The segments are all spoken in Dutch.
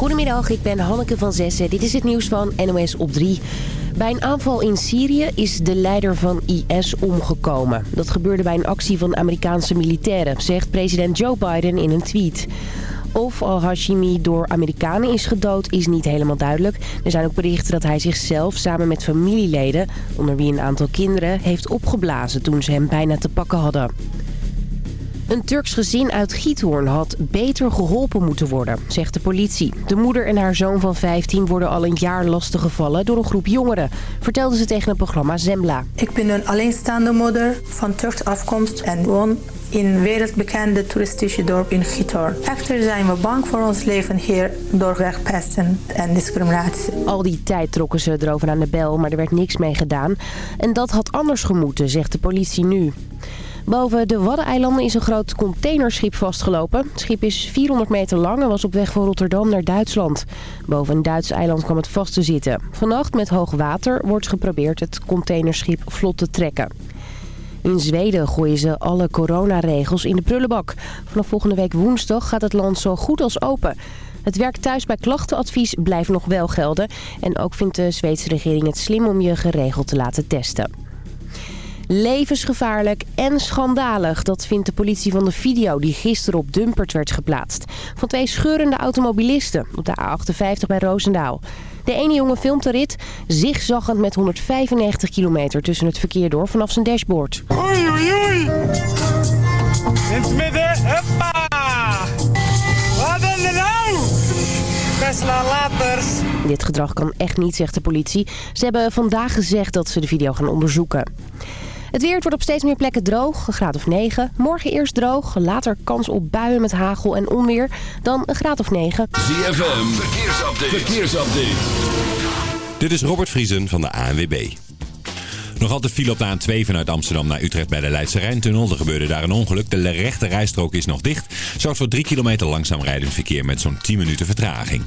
Goedemiddag, ik ben Hanneke van Zessen. Dit is het nieuws van NOS op 3. Bij een aanval in Syrië is de leider van IS omgekomen. Dat gebeurde bij een actie van Amerikaanse militairen, zegt president Joe Biden in een tweet. Of al-Hashimi door Amerikanen is gedood is niet helemaal duidelijk. Er zijn ook berichten dat hij zichzelf samen met familieleden, onder wie een aantal kinderen, heeft opgeblazen toen ze hem bijna te pakken hadden. Een Turks gezin uit Giethoorn had beter geholpen moeten worden, zegt de politie. De moeder en haar zoon van 15 worden al een jaar lastiggevallen door een groep jongeren, vertelde ze tegen het programma Zembla. Ik ben een alleenstaande moeder van Turks afkomst en woon in een wereldbekende toeristische dorp in Giethoorn. Echter zijn we bang voor ons leven hier door wegpesten en discriminatie. Al die tijd trokken ze erover aan de bel, maar er werd niks mee gedaan. En dat had anders gemoeten, zegt de politie nu. Boven de Waddeneilanden is een groot containerschip vastgelopen. Het schip is 400 meter lang en was op weg van Rotterdam naar Duitsland. Boven een Duits eiland kwam het vast te zitten. Vannacht met hoog water wordt geprobeerd het containerschip vlot te trekken. In Zweden gooien ze alle coronaregels in de prullenbak. Vanaf volgende week woensdag gaat het land zo goed als open. Het werk thuis bij klachtenadvies blijft nog wel gelden. En ook vindt de Zweedse regering het slim om je geregeld te laten testen. Levensgevaarlijk en schandalig, dat vindt de politie van de video die gisteren op Dumpert werd geplaatst. Van twee scheurende automobilisten op de A58 bij Roosendaal. De ene jongen filmt de rit, zigzaggend met 195 kilometer tussen het verkeer door vanaf zijn dashboard. Oei, oei, oei. In het midden, hoppa. Wat er nou? Tesla laters. Dit gedrag kan echt niet, zegt de politie. Ze hebben vandaag gezegd dat ze de video gaan onderzoeken. Het weer wordt op steeds meer plekken droog, een graad of 9. Morgen eerst droog, later kans op buien met hagel en onweer. Dan een graad of 9. ZFM, verkeersupdate. verkeersupdate. Dit is Robert Vriesen van de ANWB. Nog altijd file op de A2 vanuit Amsterdam naar Utrecht bij de Leidse Rijntunnel. Er gebeurde daar een ongeluk. De rechte rijstrook is nog dicht. Zorgt voor 3 kilometer langzaam rijdend verkeer met zo'n 10 minuten vertraging.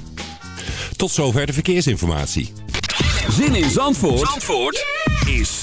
Tot zover de verkeersinformatie. Zin in Zandvoort, Zandvoort is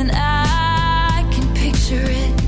And I can picture it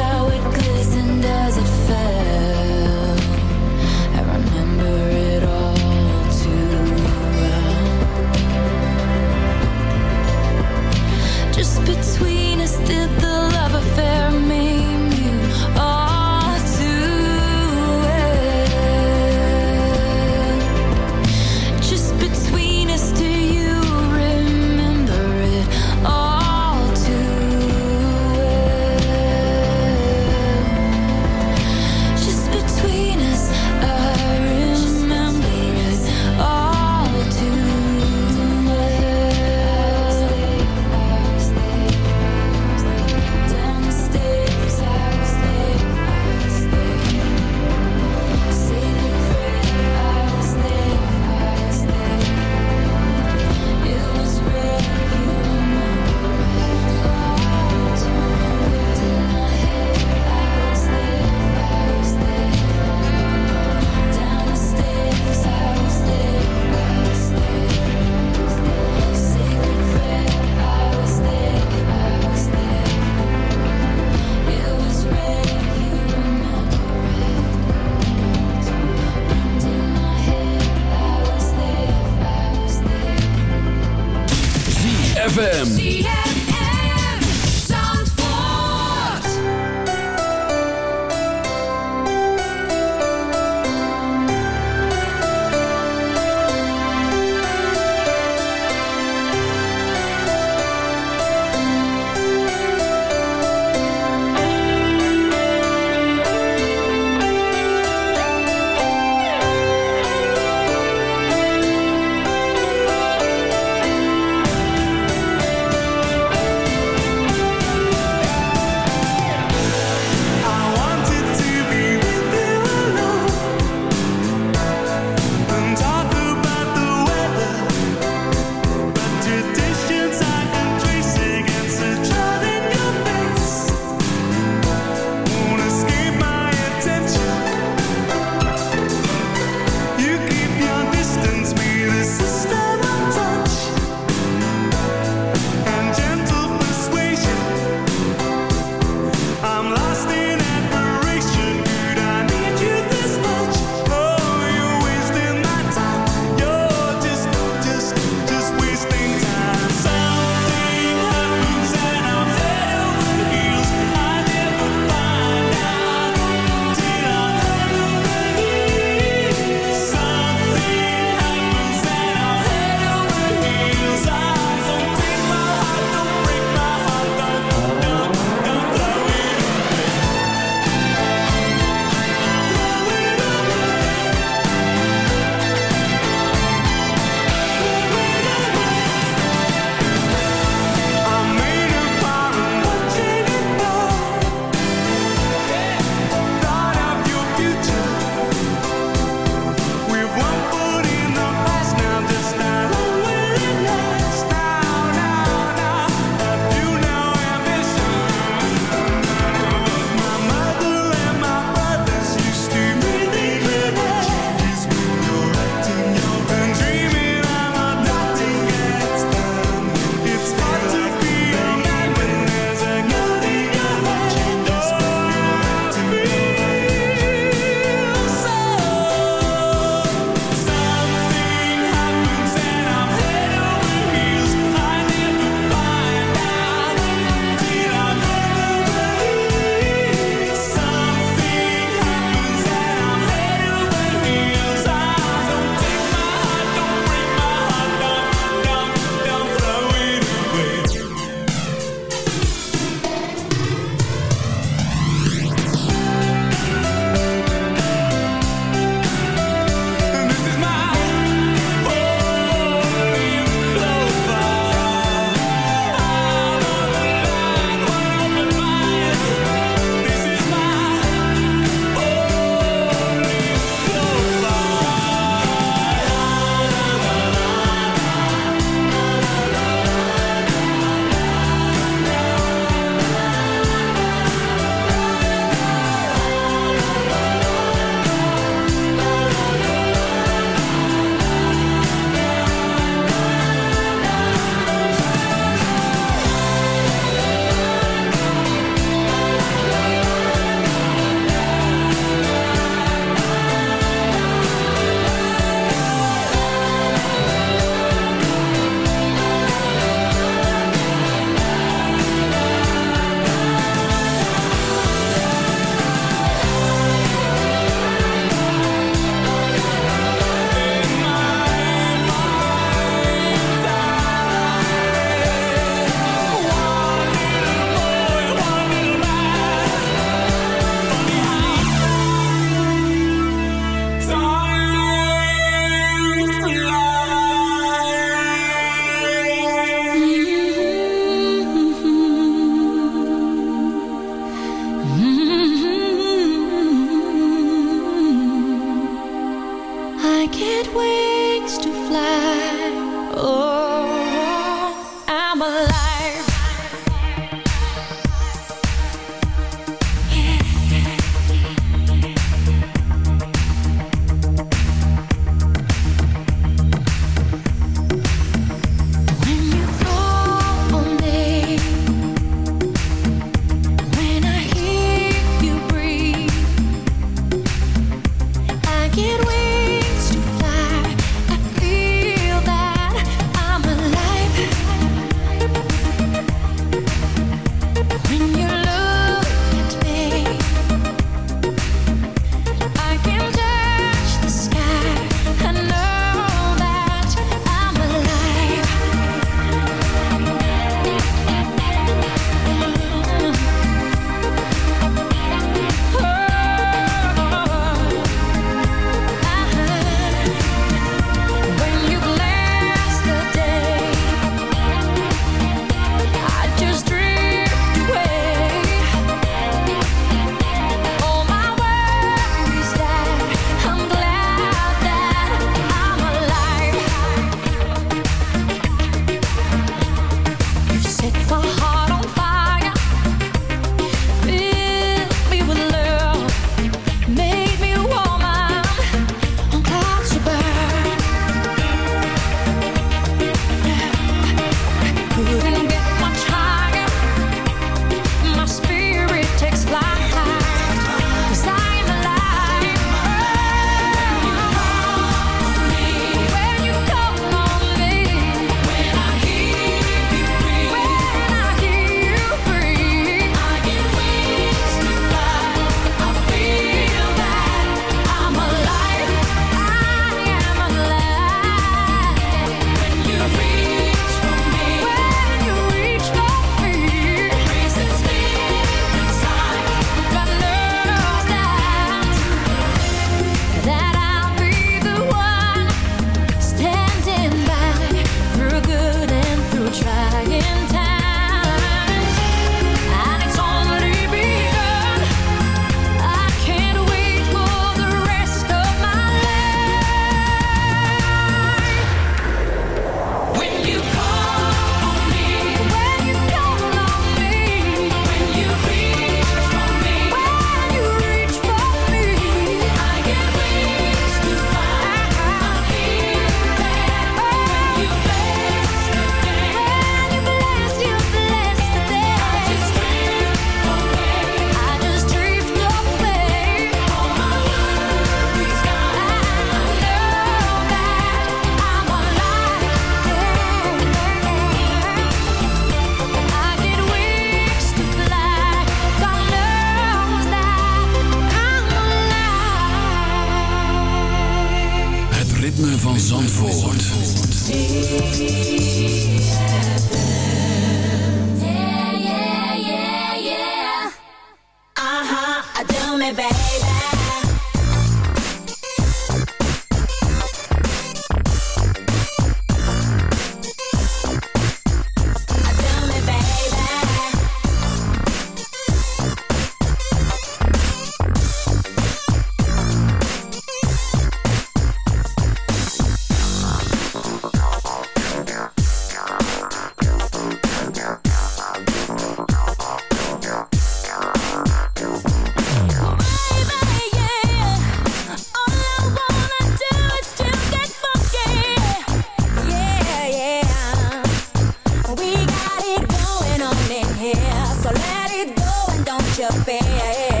your face.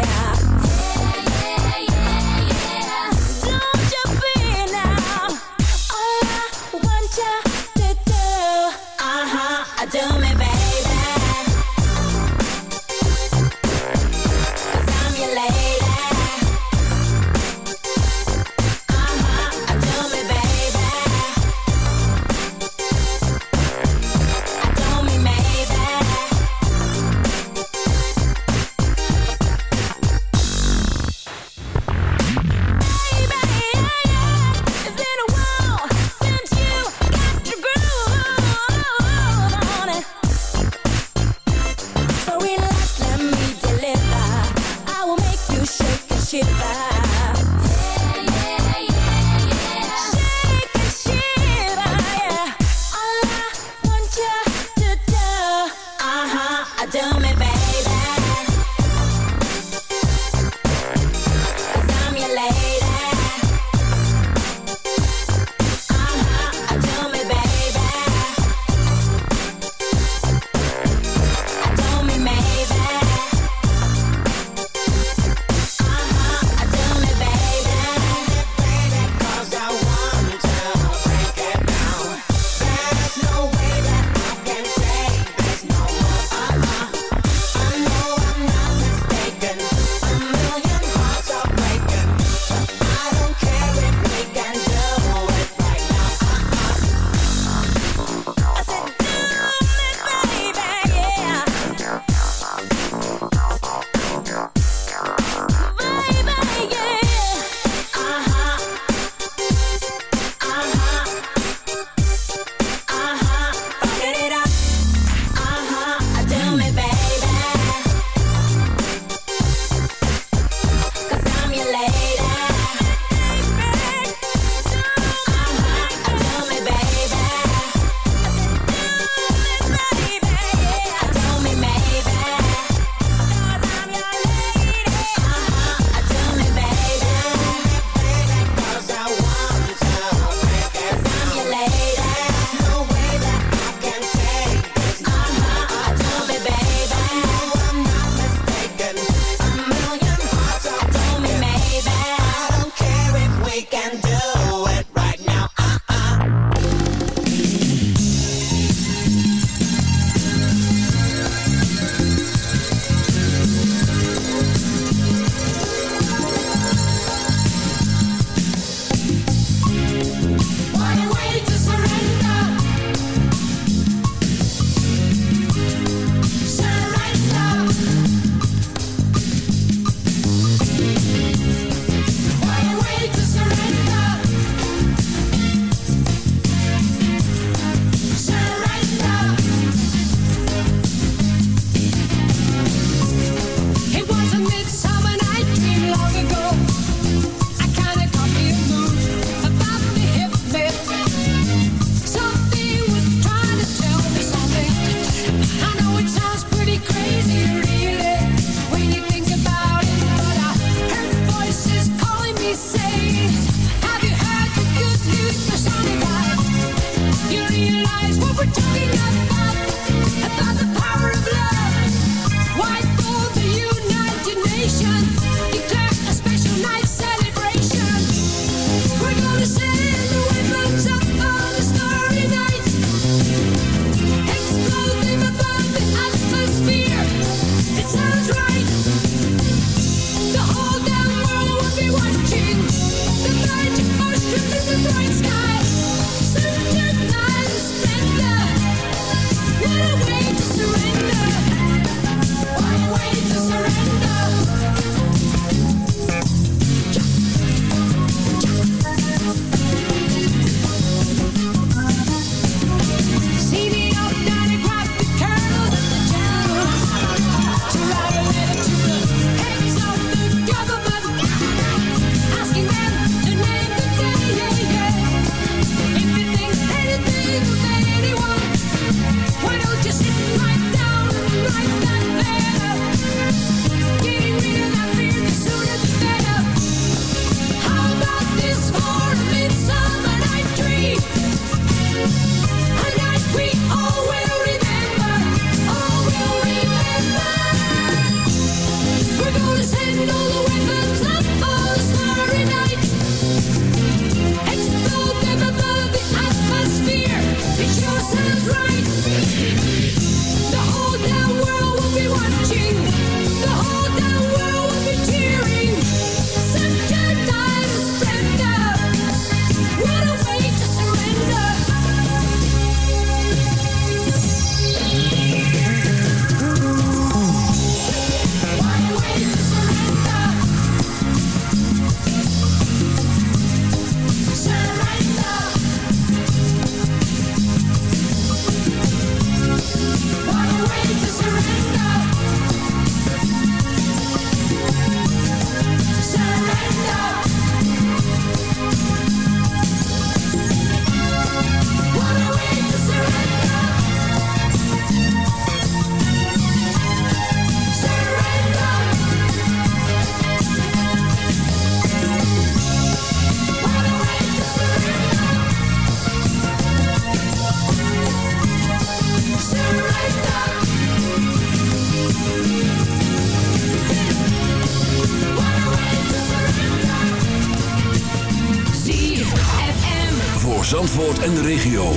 En de regio.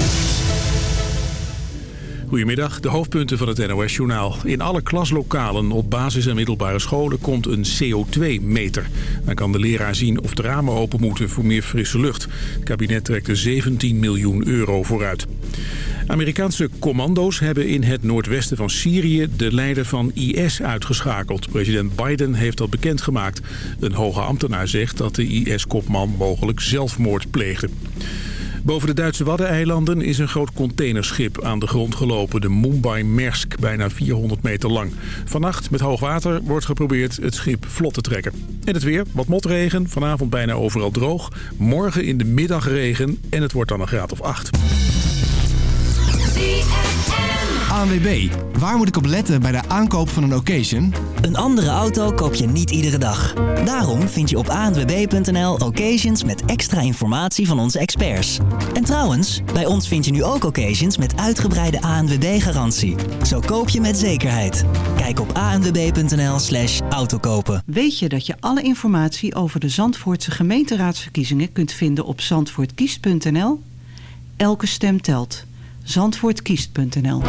Goedemiddag, de hoofdpunten van het NOS-journaal. In alle klaslokalen op basis- en middelbare scholen komt een CO2-meter. Dan kan de leraar zien of de ramen open moeten voor meer frisse lucht. Het kabinet trekt er 17 miljoen euro vooruit. Amerikaanse commando's hebben in het noordwesten van Syrië de leider van IS uitgeschakeld. President Biden heeft dat bekendgemaakt. Een hoge ambtenaar zegt dat de IS-kopman mogelijk zelfmoord pleegde. Boven de Duitse Waddeneilanden is een groot containerschip aan de grond gelopen. De Mumbai Mersk, bijna 400 meter lang. Vannacht met hoog water wordt geprobeerd het schip vlot te trekken. En het weer, wat motregen, vanavond bijna overal droog. Morgen in de middag regen en het wordt dan een graad of 8. ANWB, waar moet ik op letten bij de aankoop van een occasion? Een andere auto koop je niet iedere dag. Daarom vind je op anwb.nl occasions met extra informatie van onze experts. En trouwens, bij ons vind je nu ook occasions met uitgebreide ANWB-garantie. Zo koop je met zekerheid. Kijk op anwb.nl slash autokopen. Weet je dat je alle informatie over de Zandvoortse gemeenteraadsverkiezingen kunt vinden op zandvoortkiest.nl? Elke stem telt. Zandvoortkiest.nl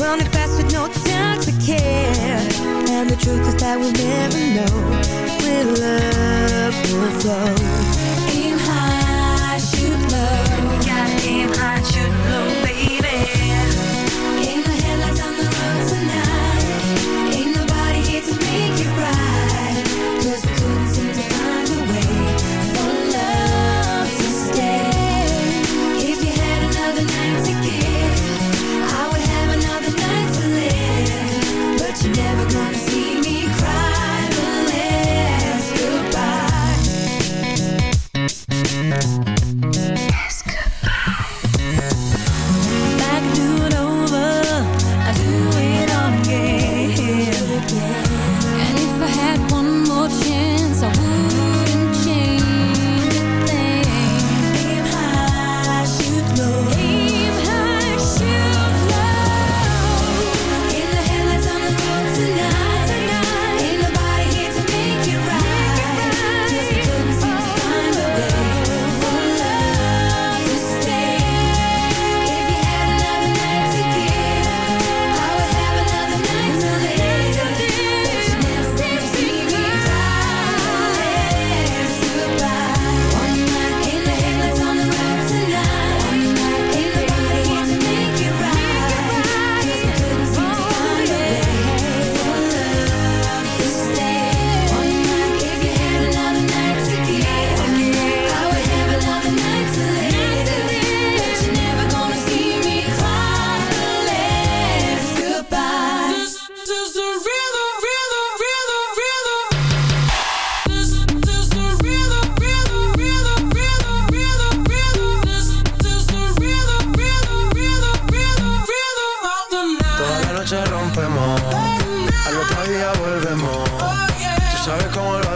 Running fast with no time to care. And the truth is that we'll never know Where love will flow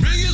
Niggas